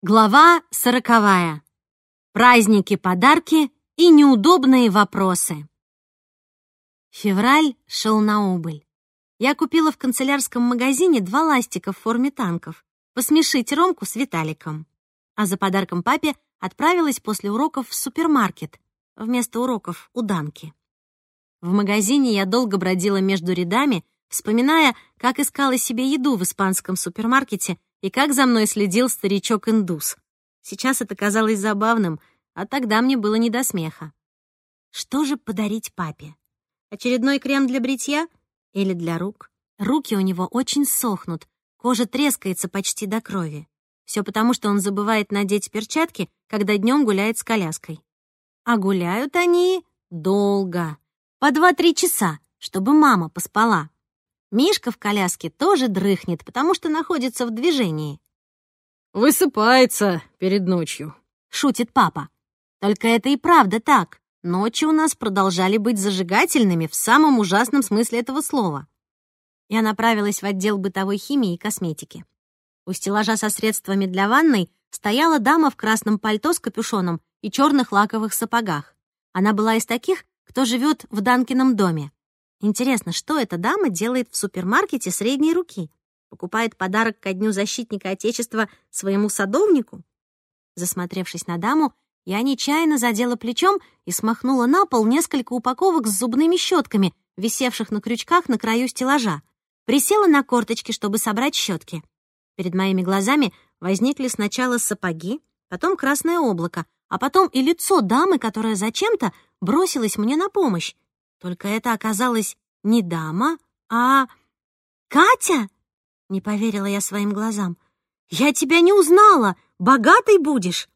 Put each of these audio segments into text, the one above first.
Глава сороковая. Праздники, подарки и неудобные вопросы. Февраль шел на убыль. Я купила в канцелярском магазине два ластика в форме танков, посмешить Ромку с Виталиком. А за подарком папе отправилась после уроков в супермаркет, вместо уроков у Данки. В магазине я долго бродила между рядами, вспоминая, как искала себе еду в испанском супермаркете и как за мной следил старичок-индус. Сейчас это казалось забавным, а тогда мне было не до смеха. Что же подарить папе? Очередной крем для бритья или для рук? Руки у него очень сохнут, кожа трескается почти до крови. Все потому, что он забывает надеть перчатки, когда днем гуляет с коляской. А гуляют они долго, по два-три часа, чтобы мама поспала. Мишка в коляске тоже дрыхнет, потому что находится в движении. «Высыпается перед ночью», — шутит папа. Только это и правда так. Ночи у нас продолжали быть зажигательными в самом ужасном смысле этого слова. Я направилась в отдел бытовой химии и косметики. У стеллажа со средствами для ванной стояла дама в красном пальто с капюшоном и черных лаковых сапогах. Она была из таких, кто живет в Данкином доме. Интересно, что эта дама делает в супермаркете средней руки? Покупает подарок ко Дню защитника Отечества своему садовнику? Засмотревшись на даму, я нечаянно задела плечом и смахнула на пол несколько упаковок с зубными щетками, висевших на крючках на краю стеллажа. Присела на корточки, чтобы собрать щетки. Перед моими глазами возникли сначала сапоги, потом красное облако, а потом и лицо дамы, которая зачем-то бросилась мне на помощь. Только это оказалась не дама, а... «Катя?» — не поверила я своим глазам. «Я тебя не узнала! Богатой будешь!»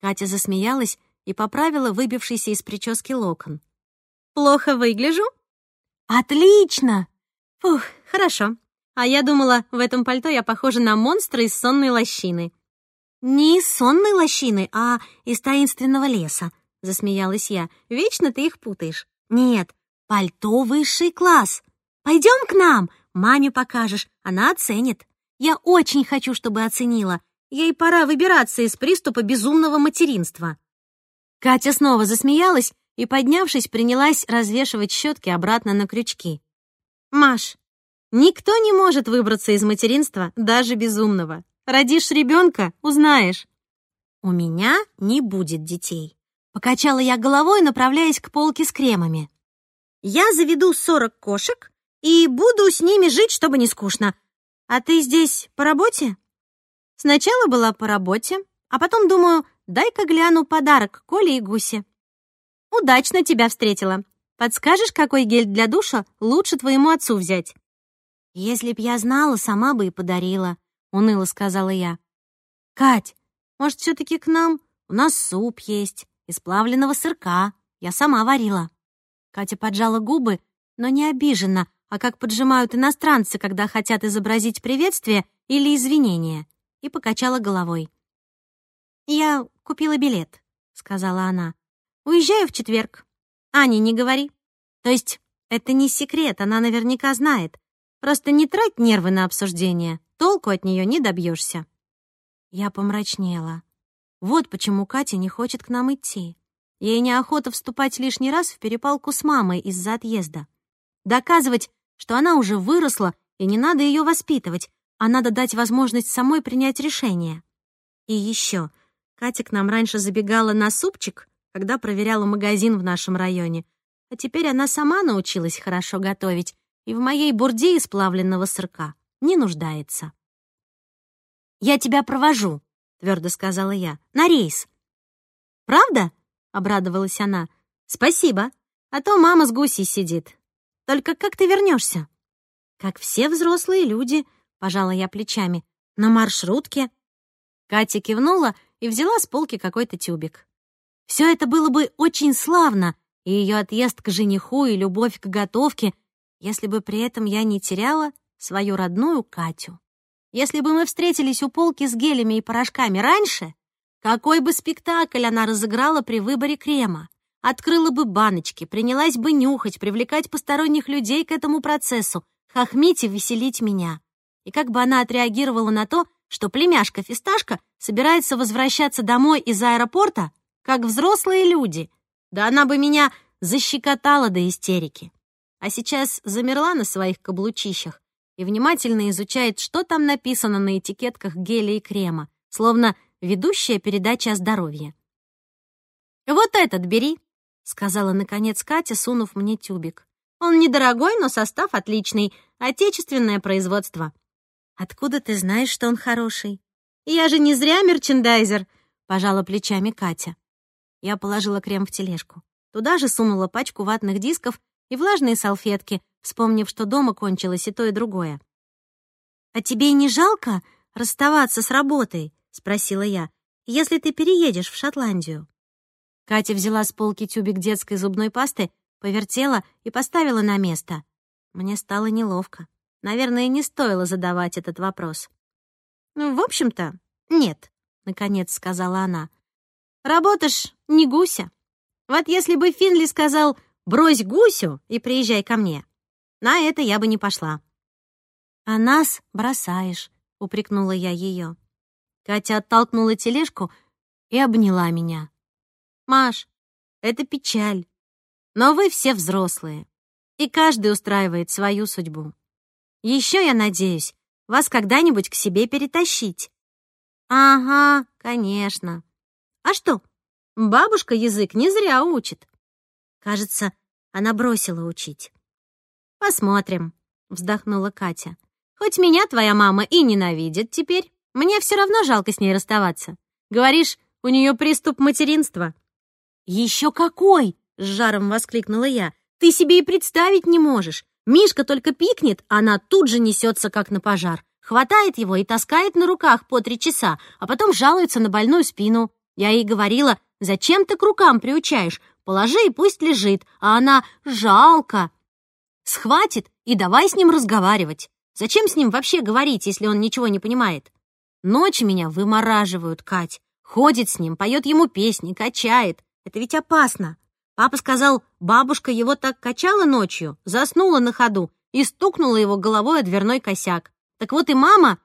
Катя засмеялась и поправила выбившийся из прически локон. «Плохо выгляжу?» «Отлично!» «Фух, хорошо. А я думала, в этом пальто я похожа на монстра из сонной лощины». «Не из сонной лощины, а из таинственного леса», — засмеялась я. «Вечно ты их путаешь». «Нет, пальто высший класс. Пойдем к нам, маме покажешь, она оценит. Я очень хочу, чтобы оценила. Ей пора выбираться из приступа безумного материнства». Катя снова засмеялась и, поднявшись, принялась развешивать щетки обратно на крючки. «Маш, никто не может выбраться из материнства, даже безумного. Родишь ребенка, узнаешь». «У меня не будет детей», Покачала я головой, направляясь к полке с кремами. «Я заведу сорок кошек и буду с ними жить, чтобы не скучно. А ты здесь по работе?» Сначала была по работе, а потом думаю, дай-ка гляну подарок Коле и Гусе. Удачно тебя встретила. Подскажешь, какой гель для душа лучше твоему отцу взять? Если б я знала, сама бы и подарила, уныло сказала я. Кать, может, все таки к нам? У нас суп есть из плавленного сырка. Я сама варила». Катя поджала губы, но не обиженно, а как поджимают иностранцы, когда хотят изобразить приветствие или извинение, и покачала головой. «Я купила билет», — сказала она. «Уезжаю в четверг. Ане, не говори. То есть это не секрет, она наверняка знает. Просто не трать нервы на обсуждение, толку от нее не добьешься. Я помрачнела. Вот почему Катя не хочет к нам идти. Ей неохота вступать лишний раз в перепалку с мамой из-за отъезда. Доказывать, что она уже выросла, и не надо ее воспитывать, а надо дать возможность самой принять решение. И еще, Катя к нам раньше забегала на супчик, когда проверяла магазин в нашем районе, а теперь она сама научилась хорошо готовить и в моей бурде из плавленного сырка не нуждается. «Я тебя провожу», — твердо сказала я. «На рейс». «Правда?» — обрадовалась она. «Спасибо. А то мама с гусей сидит. Только как ты вернешься? «Как все взрослые люди», — пожала я плечами. «На маршрутке». Катя кивнула и взяла с полки какой-то тюбик. Все это было бы очень славно, и ее отъезд к жениху, и любовь к готовке, если бы при этом я не теряла свою родную Катю. Если бы мы встретились у полки с гелями и порошками раньше, какой бы спектакль она разыграла при выборе крема? Открыла бы баночки, принялась бы нюхать, привлекать посторонних людей к этому процессу, хохмить и веселить меня. И как бы она отреагировала на то, что племяшка Фисташка собирается возвращаться домой из аэропорта, как взрослые люди. Да она бы меня защекотала до истерики. А сейчас замерла на своих каблучищах и внимательно изучает, что там написано на этикетках геля и крема, словно ведущая передача о здоровье. «Вот этот бери», — сказала, наконец, Катя, сунув мне тюбик. «Он недорогой, но состав отличный, отечественное производство». «Откуда ты знаешь, что он хороший?» «Я же не зря мерчендайзер», — пожала плечами Катя. Я положила крем в тележку. Туда же сунула пачку ватных дисков и влажные салфетки, вспомнив, что дома кончилось и то, и другое. «А тебе не жалко расставаться с работой?» — спросила я. «Если ты переедешь в Шотландию?» Катя взяла с полки тюбик детской зубной пасты, повертела и поставила на место. Мне стало неловко. Наверное, не стоило задавать этот вопрос. «Ну, в общем-то, нет», — наконец сказала она. «Работаешь не гуся. Вот если бы Финли сказал «брось гусю и приезжай ко мне», на это я бы не пошла. «А нас бросаешь», — упрекнула я ее. Катя оттолкнула тележку и обняла меня. «Маш, это печаль. Но вы все взрослые, и каждый устраивает свою судьбу. Еще я надеюсь вас когда-нибудь к себе перетащить». «Ага, конечно. А что, бабушка язык не зря учит». Кажется, она бросила учить. «Посмотрим», — вздохнула Катя. «Хоть меня твоя мама и ненавидит теперь, мне все равно жалко с ней расставаться. Говоришь, у нее приступ материнства». «Еще какой!» — с жаром воскликнула я. «Ты себе и представить не можешь. Мишка только пикнет, она тут же несется, как на пожар. Хватает его и таскает на руках по три часа, а потом жалуется на больную спину. Я ей говорила, зачем ты к рукам приучаешь? Положи и пусть лежит. А она «жалко». Схватит и давай с ним разговаривать. Зачем с ним вообще говорить, если он ничего не понимает? Ночи меня вымораживают, Кать. Ходит с ним, поет ему песни, качает. Это ведь опасно. Папа сказал, бабушка его так качала ночью, заснула на ходу и стукнула его головой о дверной косяк. Так вот и мама...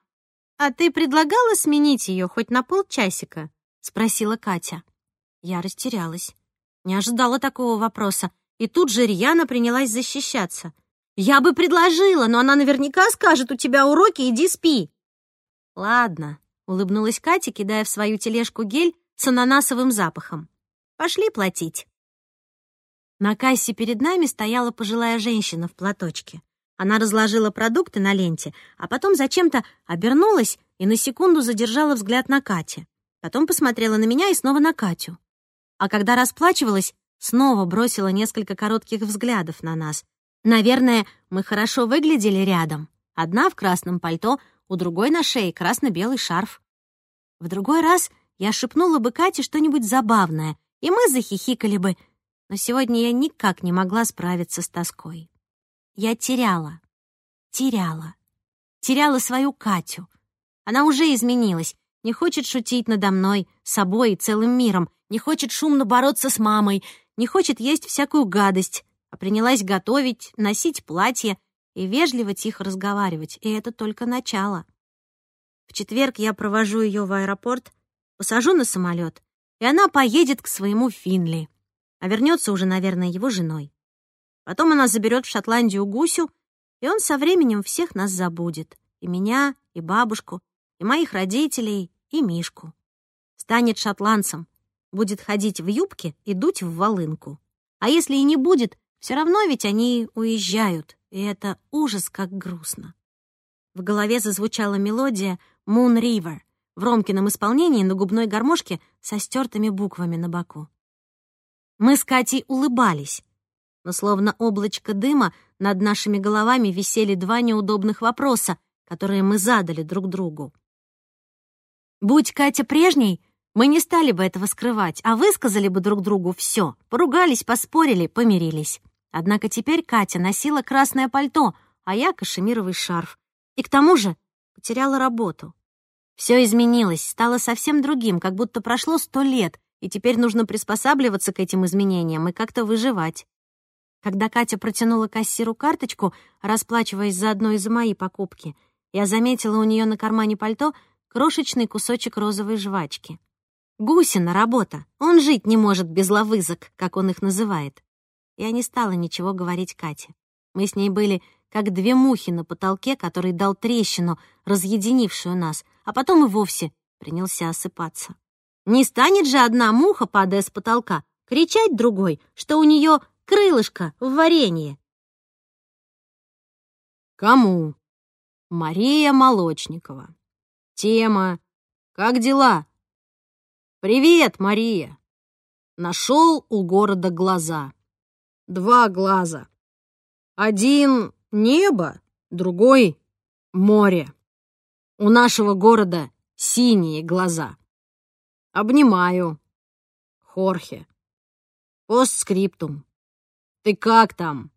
«А ты предлагала сменить ее хоть на полчасика?» — спросила Катя. Я растерялась. Не ожидала такого вопроса и тут же Рьяна принялась защищаться. «Я бы предложила, но она наверняка скажет, у тебя уроки, иди спи». «Ладно», — улыбнулась Катя, кидая в свою тележку гель с ананасовым запахом. «Пошли платить». На кассе перед нами стояла пожилая женщина в платочке. Она разложила продукты на ленте, а потом зачем-то обернулась и на секунду задержала взгляд на Кате. Потом посмотрела на меня и снова на Катю. А когда расплачивалась, снова бросила несколько коротких взглядов на нас. Наверное, мы хорошо выглядели рядом. Одна в красном пальто, у другой на шее красно-белый шарф. В другой раз я шепнула бы Кате что-нибудь забавное, и мы захихикали бы, но сегодня я никак не могла справиться с тоской. Я теряла, теряла, теряла свою Катю. Она уже изменилась, не хочет шутить надо мной, собой и целым миром, не хочет шумно бороться с мамой, не хочет есть всякую гадость, а принялась готовить, носить платье и вежливо тихо разговаривать, и это только начало. В четверг я провожу ее в аэропорт, посажу на самолет, и она поедет к своему Финли, а вернется уже, наверное, его женой. Потом она заберет в Шотландию Гусю, и он со временем всех нас забудет, и меня, и бабушку, и моих родителей, и Мишку. Станет шотландцем, будет ходить в юбке и дуть в волынку. А если и не будет, все равно ведь они уезжают, и это ужас как грустно. В голове зазвучала мелодия «Moon River» в Ромкином исполнении на губной гармошке со стертыми буквами на боку. Мы с Катей улыбались, но словно облачко дыма над нашими головами висели два неудобных вопроса, которые мы задали друг другу. Будь Катя прежней, мы не стали бы этого скрывать, а высказали бы друг другу все, поругались, поспорили, помирились. Однако теперь Катя носила красное пальто, а я — кашемировый шарф. И к тому же потеряла работу. Все изменилось, стало совсем другим, как будто прошло сто лет, и теперь нужно приспосабливаться к этим изменениям и как-то выживать. Когда Катя протянула кассиру карточку, расплачиваясь заодно и за мои покупки, я заметила у нее на кармане пальто крошечный кусочек розовой жвачки. Гусина работа. Он жить не может без ловызок, как он их называет. Я не стала ничего говорить Кате. Мы с ней были как две мухи на потолке, который дал трещину, разъединившую нас, а потом и вовсе принялся осыпаться. Не станет же одна муха, падая с потолка, кричать другой, что у нее крылышко в варенье. Кому? Мария Молочникова. Тема «Как дела?» «Привет, Мария!» Нашел у города глаза. Два глаза. Один — небо, другой — море. У нашего города синие глаза. Обнимаю. Хорхе. Постскриптум. Ты как там?